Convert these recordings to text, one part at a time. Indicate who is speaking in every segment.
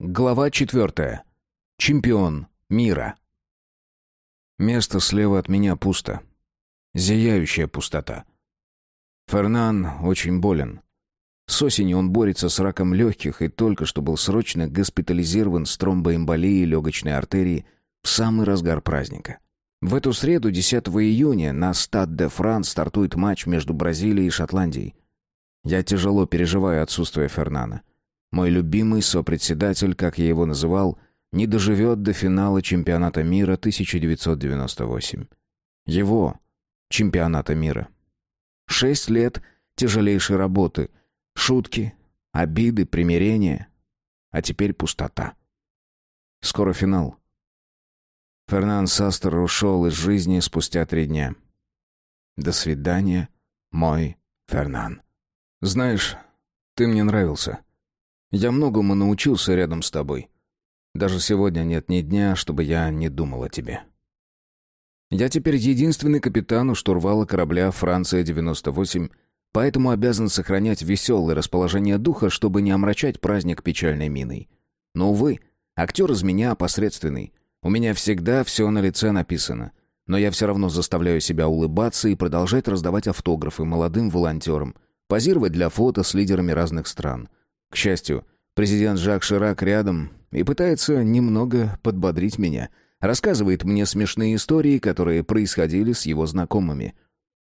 Speaker 1: Глава четвертая. Чемпион мира. Место слева от меня пусто. Зияющая пустота. Фернан очень болен. С осени он борется с раком легких и только что был срочно госпитализирован с тромбоэмболией легочной артерии в самый разгар праздника. В эту среду, 10 июня, на Стад де Франс стартует матч между Бразилией и Шотландией. Я тяжело переживаю отсутствие Фернана. Мой любимый сопредседатель, как я его называл, не доживет до финала чемпионата мира 1998. Его чемпионата мира. Шесть лет тяжелейшей работы, шутки, обиды, примирения, а теперь пустота. Скоро финал. Фернан Састер ушел из жизни спустя три дня. До свидания, мой Фернан. Знаешь, ты мне нравился. Я многому научился рядом с тобой. Даже сегодня нет ни дня, чтобы я не думал о тебе. Я теперь единственный капитан у штурвала корабля «Франция-98», поэтому обязан сохранять веселое расположение духа, чтобы не омрачать праздник печальной миной. Но, увы, актер из меня посредственный. У меня всегда все на лице написано. Но я все равно заставляю себя улыбаться и продолжать раздавать автографы молодым волонтерам, позировать для фото с лидерами разных стран. К счастью, президент Жак Ширак рядом и пытается немного подбодрить меня. Рассказывает мне смешные истории, которые происходили с его знакомыми.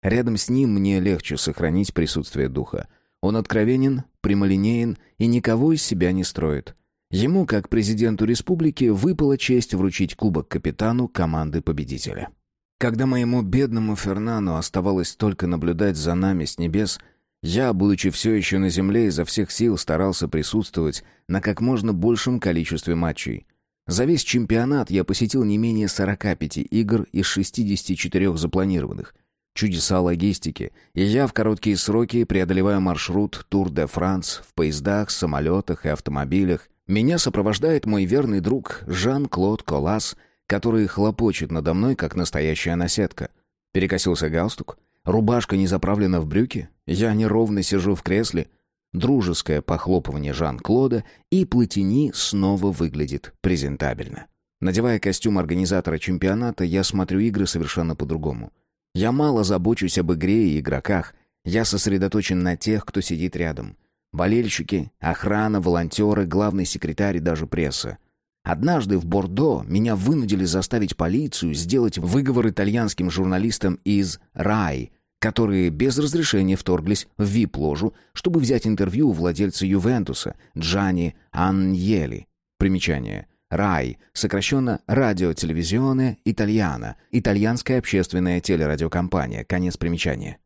Speaker 1: Рядом с ним мне легче сохранить присутствие духа. Он откровенен, прямолинеен и никого из себя не строит. Ему, как президенту республики, выпала честь вручить кубок капитану команды победителя. Когда моему бедному Фернану оставалось только наблюдать за нами с небес – я, будучи все еще на земле, изо всех сил старался присутствовать на как можно большем количестве матчей. За весь чемпионат я посетил не менее 45 игр из 64 запланированных. Чудеса логистики, и я в короткие сроки преодолеваю маршрут Тур-де-Франс в поездах, самолетах и автомобилях. Меня сопровождает мой верный друг Жан-Клод Колас, который хлопочет надо мной, как настоящая наседка. Перекосился галстук, Рубашка не заправлена в брюки, я неровно сижу в кресле. Дружеское похлопывание Жан-Клода, и Платини снова выглядит презентабельно. Надевая костюм организатора чемпионата, я смотрю игры совершенно по-другому. Я мало забочусь об игре и игроках. Я сосредоточен на тех, кто сидит рядом. Болельщики, охрана, волонтеры, главный секретарь и даже пресса. Однажды в Бордо меня вынудили заставить полицию сделать выговор итальянским журналистам из «Рай», которые без разрешения вторглись в вип-ложу, чтобы взять интервью у владельца Ювентуса Джани Аньели. Примечание. «Рай», сокращенно «Радио-телевизионная Итальяна», итальянская общественная телерадиокомпания, конец примечания.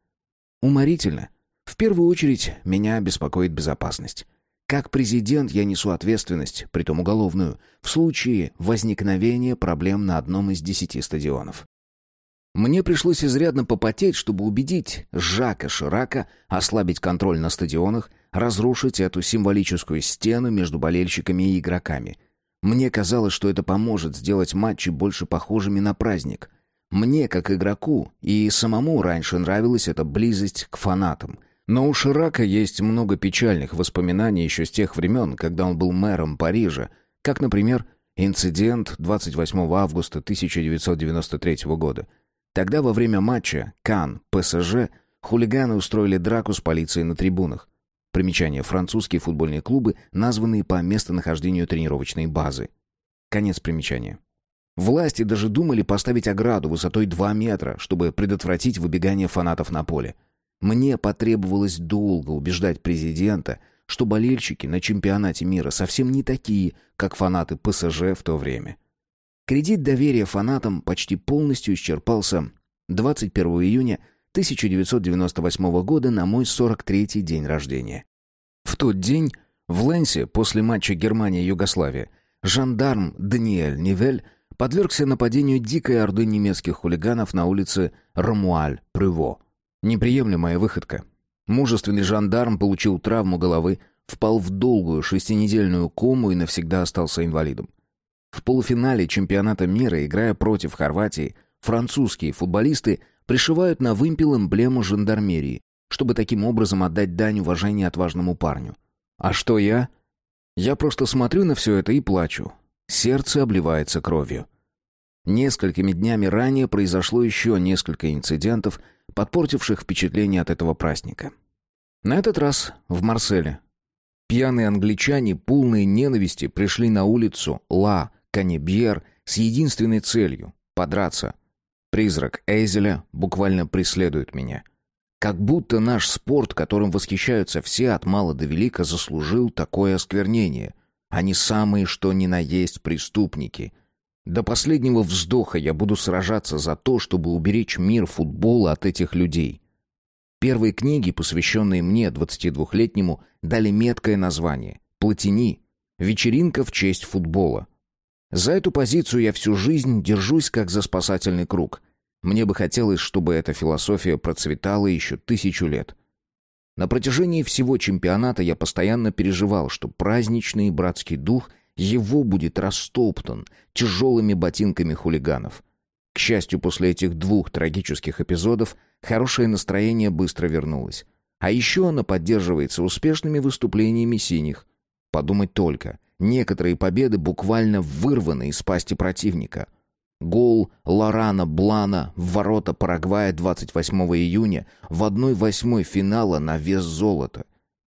Speaker 1: Уморительно. В первую очередь меня беспокоит безопасность. Как президент я несу ответственность, притом уголовную, в случае возникновения проблем на одном из десяти стадионов. Мне пришлось изрядно попотеть, чтобы убедить Жака Ширака ослабить контроль на стадионах, разрушить эту символическую стену между болельщиками и игроками. Мне казалось, что это поможет сделать матчи больше похожими на праздник. Мне, как игроку, и самому раньше нравилась эта близость к фанатам — но у Ширака есть много печальных воспоминаний еще с тех времен, когда он был мэром Парижа, как, например, инцидент 28 августа 1993 года. Тогда во время матча Кан-ПСЖ хулиганы устроили драку с полицией на трибунах. Примечание. Французские футбольные клубы, названные по местонахождению тренировочной базы. Конец примечания. Власти даже думали поставить ограду высотой 2 метра, чтобы предотвратить выбегание фанатов на поле. Мне потребовалось долго убеждать президента, что болельщики на чемпионате мира совсем не такие, как фанаты ПСЖ в то время. Кредит доверия фанатам почти полностью исчерпался 21 июня 1998 года на мой 43-й день рождения. В тот день в Ленсе после матча Германия-Югославия жандарм Даниэль Нивель подвергся нападению дикой орды немецких хулиганов на улице Ромуаль-Прюво. Неприемлемая выходка. Мужественный жандарм получил травму головы, впал в долгую шестинедельную кому и навсегда остался инвалидом. В полуфинале чемпионата мира, играя против Хорватии, французские футболисты пришивают на вымпел эмблему жандармерии, чтобы таким образом отдать дань уважения отважному парню. А что я? Я просто смотрю на все это и плачу. Сердце обливается кровью. Несколькими днями ранее произошло еще несколько инцидентов, подпортивших впечатление от этого праздника. На этот раз в Марселе. Пьяные англичане, полные ненависти, пришли на улицу Ла Канебьер с единственной целью — подраться. Призрак Эйзеля буквально преследует меня. Как будто наш спорт, которым восхищаются все от мала до велика, заслужил такое осквернение. Они самые что ни на есть преступники — до последнего вздоха я буду сражаться за то, чтобы уберечь мир футбола от этих людей. Первые книги, посвященные мне, 22-летнему, дали меткое название «Платини. Вечеринка в честь футбола». За эту позицию я всю жизнь держусь как за спасательный круг. Мне бы хотелось, чтобы эта философия процветала еще тысячу лет. На протяжении всего чемпионата я постоянно переживал, что праздничный братский дух – его будет растоптан тяжелыми ботинками хулиганов. К счастью, после этих двух трагических эпизодов хорошее настроение быстро вернулось. А еще оно поддерживается успешными выступлениями синих. Подумать только, некоторые победы буквально вырваны из пасти противника. Гол Лорана Блана в ворота Парагвая 28 июня в 1-8 финала на вес золота.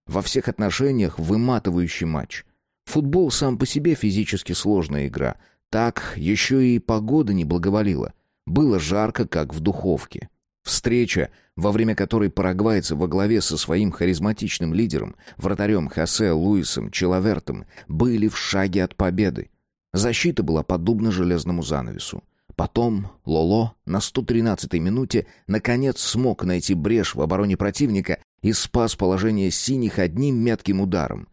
Speaker 1: Во всех отношениях выматывающий матч. Футбол сам по себе физически сложная игра. Так еще и погода не благоволила. Было жарко, как в духовке. Встреча, во время которой парагвайцы во главе со своим харизматичным лидером, вратарем Хосе Луисом Человертом, были в шаге от победы. Защита была подобна железному занавесу. Потом Лоло на 113-й минуте наконец смог найти брешь в обороне противника и спас положение синих одним метким ударом.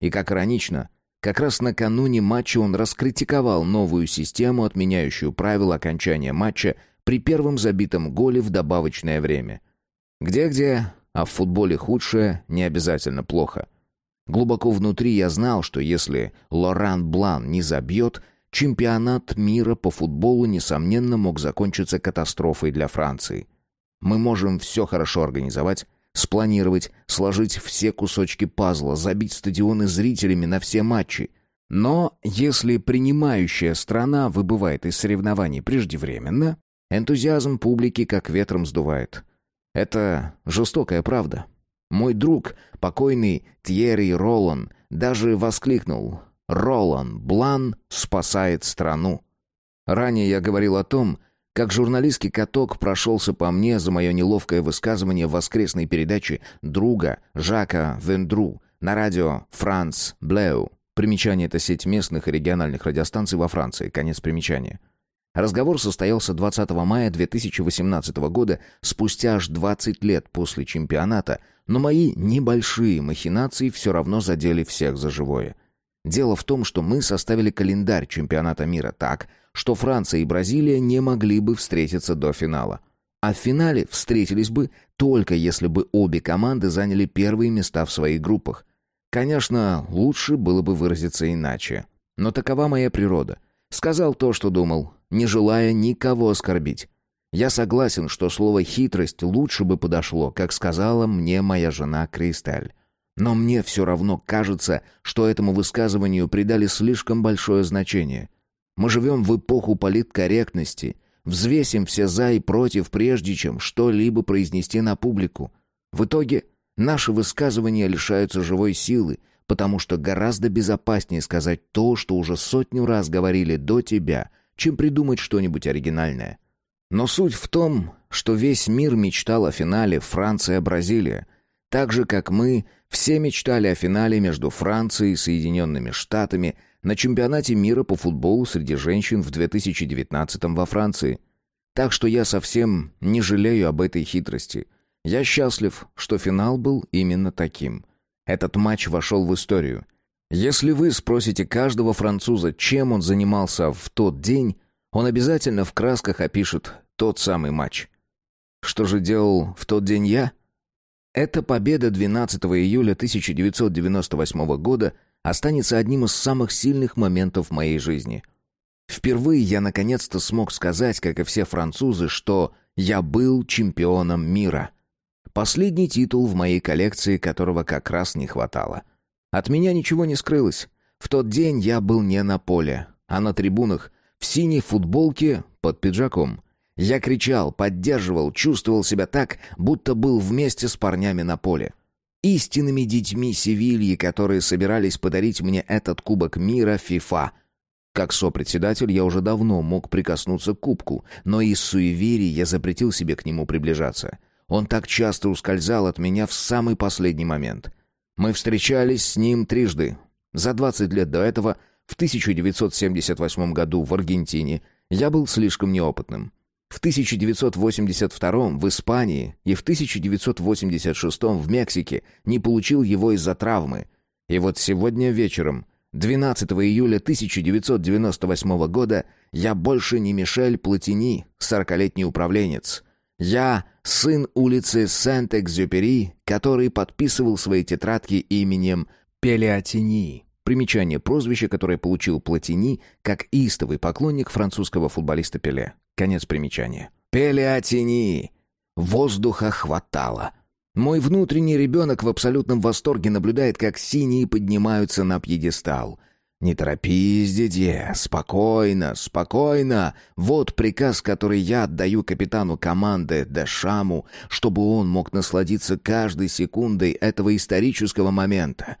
Speaker 1: И как иронично, как раз накануне матча он раскритиковал новую систему, отменяющую правила окончания матча при первом забитом голе в добавочное время. Где-где, а в футболе худшее не обязательно плохо. Глубоко внутри я знал, что если Лоран Блан не забьет, чемпионат мира по футболу, несомненно, мог закончиться катастрофой для Франции. Мы можем все хорошо организовать, спланировать, сложить все кусочки пазла, забить стадионы зрителями на все матчи. Но если принимающая страна выбывает из соревнований преждевременно, энтузиазм публики как ветром сдувает. Это жестокая правда. Мой друг, покойный Тьерри Ролан, даже воскликнул «Ролан Блан спасает страну». Ранее я говорил о том, как журналистский каток прошелся по мне за мое неловкое высказывание в воскресной передаче друга Жака Вендру на радио «Франц Блеу». Примечание — это сеть местных и региональных радиостанций во Франции. Конец примечания. Разговор состоялся 20 мая 2018 года, спустя аж 20 лет после чемпионата, но мои небольшие махинации все равно задели всех за живое. Дело в том, что мы составили календарь чемпионата мира так, что Франция и Бразилия не могли бы встретиться до финала. А в финале встретились бы только если бы обе команды заняли первые места в своих группах. Конечно, лучше было бы выразиться иначе. Но такова моя природа. Сказал то, что думал, не желая никого оскорбить. Я согласен, что слово «хитрость» лучше бы подошло, как сказала мне моя жена Кристаль. Но мне все равно кажется, что этому высказыванию придали слишком большое значение. Мы живем в эпоху политкорректности. Взвесим все «за» и «против», прежде чем что-либо произнести на публику. В итоге наши высказывания лишаются живой силы, потому что гораздо безопаснее сказать то, что уже сотню раз говорили до тебя, чем придумать что-нибудь оригинальное. Но суть в том, что весь мир мечтал о финале Франция-Бразилия, так же, как мы все мечтали о финале между Францией и Соединенными Штатами – на чемпионате мира по футболу среди женщин в 2019 во Франции. Так что я совсем не жалею об этой хитрости. Я счастлив, что финал был именно таким. Этот матч вошел в историю. Если вы спросите каждого француза, чем он занимался в тот день, он обязательно в красках опишет тот самый матч. Что же делал в тот день я? Эта победа 12 июля 1998 года – останется одним из самых сильных моментов моей жизни. Впервые я наконец-то смог сказать, как и все французы, что я был чемпионом мира. Последний титул в моей коллекции, которого как раз не хватало. От меня ничего не скрылось. В тот день я был не на поле, а на трибунах, в синей футболке под пиджаком. Я кричал, поддерживал, чувствовал себя так, будто был вместе с парнями на поле. Истинными детьми Севильи, которые собирались подарить мне этот Кубок мира ФИФА. Как сопредседатель я уже давно мог прикоснуться к кубку, но из суеверий я запретил себе к нему приближаться. Он так часто ускользал от меня в самый последний момент. Мы встречались с ним трижды. За 20 лет до этого, в 1978 году в Аргентине, я был слишком неопытным. В 1982 в Испании и в 1986 в Мексике не получил его из-за травмы. И вот сегодня вечером, 12 июля 1998 года, я больше не Мишель Платини, сорокалетний управленец. Я сын улицы Сент-Экзюпери, который подписывал свои тетрадки именем Пелеотини. Примечание прозвища, которое получил Платини как истовый поклонник французского футболиста Пеле. Конец примечания. Пелеотини. Воздуха хватало. Мой внутренний ребенок в абсолютном восторге наблюдает, как синие поднимаются на пьедестал. «Не торопись, дедье, спокойно, спокойно. Вот приказ, который я отдаю капитану команды Дешаму, чтобы он мог насладиться каждой секундой этого исторического момента.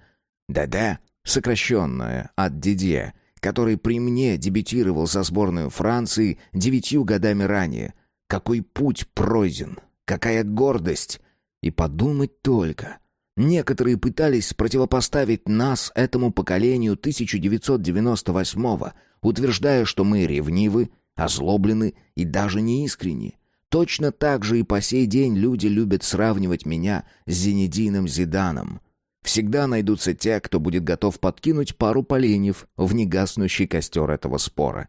Speaker 1: ДД, сокращенное от Дидье, который при мне дебютировал за сборную Франции девятью годами ранее. Какой путь пройден, какая гордость! И подумать только...» Некоторые пытались противопоставить нас этому поколению 1998-го, утверждая, что мы ревнивы, озлоблены и даже неискренни. Точно так же и по сей день люди любят сравнивать меня с Зенедином Зиданом. Всегда найдутся те, кто будет готов подкинуть пару поленьев в негаснущий костер этого спора.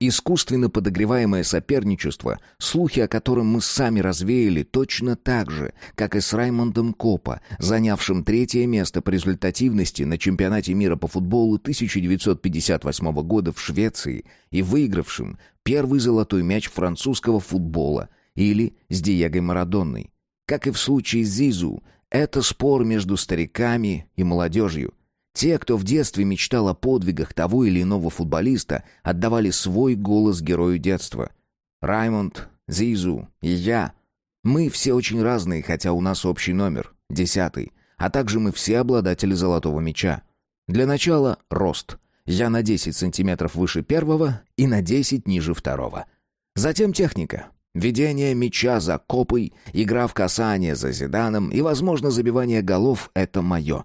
Speaker 1: Искусственно подогреваемое соперничество, слухи о котором мы сами развеяли точно так же, как и с Раймондом Копа, занявшим третье место по результативности на чемпионате мира по футболу 1958 года в Швеции и выигравшим первый золотой мяч французского футбола, или с Диего Марадонной. Как и в случае с Зизу, это спор между стариками и молодежью. Те, кто в детстве мечтал о подвигах того или иного футболиста, отдавали свой голос герою детства. Раймонд, Зизу и я. Мы все очень разные, хотя у нас общий номер, десятый. А также мы все обладатели золотого мяча. Для начала рост. Я на 10 сантиметров выше первого и на 10 ниже второго. Затем техника. Ведение мяча за копой, игра в касание за Зиданом и, возможно, забивание голов — это мое.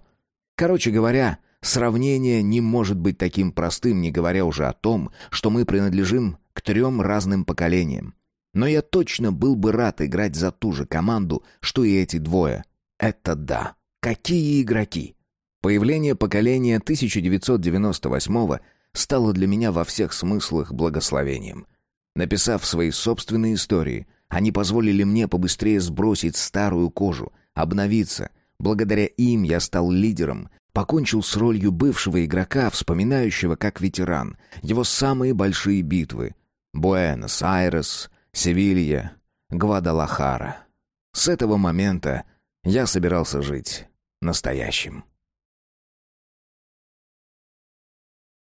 Speaker 1: Короче говоря, Сравнение не может быть таким простым, не говоря уже о том, что мы принадлежим к трем разным поколениям. Но я точно был бы рад играть за ту же команду, что и эти двое. Это да. Какие игроки! Появление поколения 1998 стало для меня во всех смыслах благословением. Написав свои собственные истории, они позволили мне побыстрее сбросить старую кожу, обновиться. Благодаря им я стал лидером, покончил с ролью бывшего игрока, вспоминающего как ветеран его самые большие битвы. Буэнос-Айрес, Севилья, Гвадалахара. С этого момента я собирался жить настоящим.